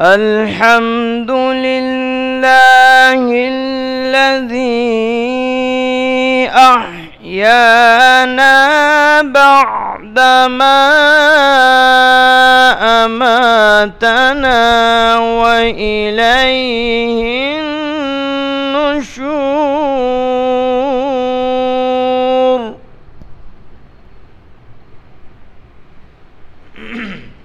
الحمد لله الذي أحيانا بعدما أماتنا وإليه النشور mm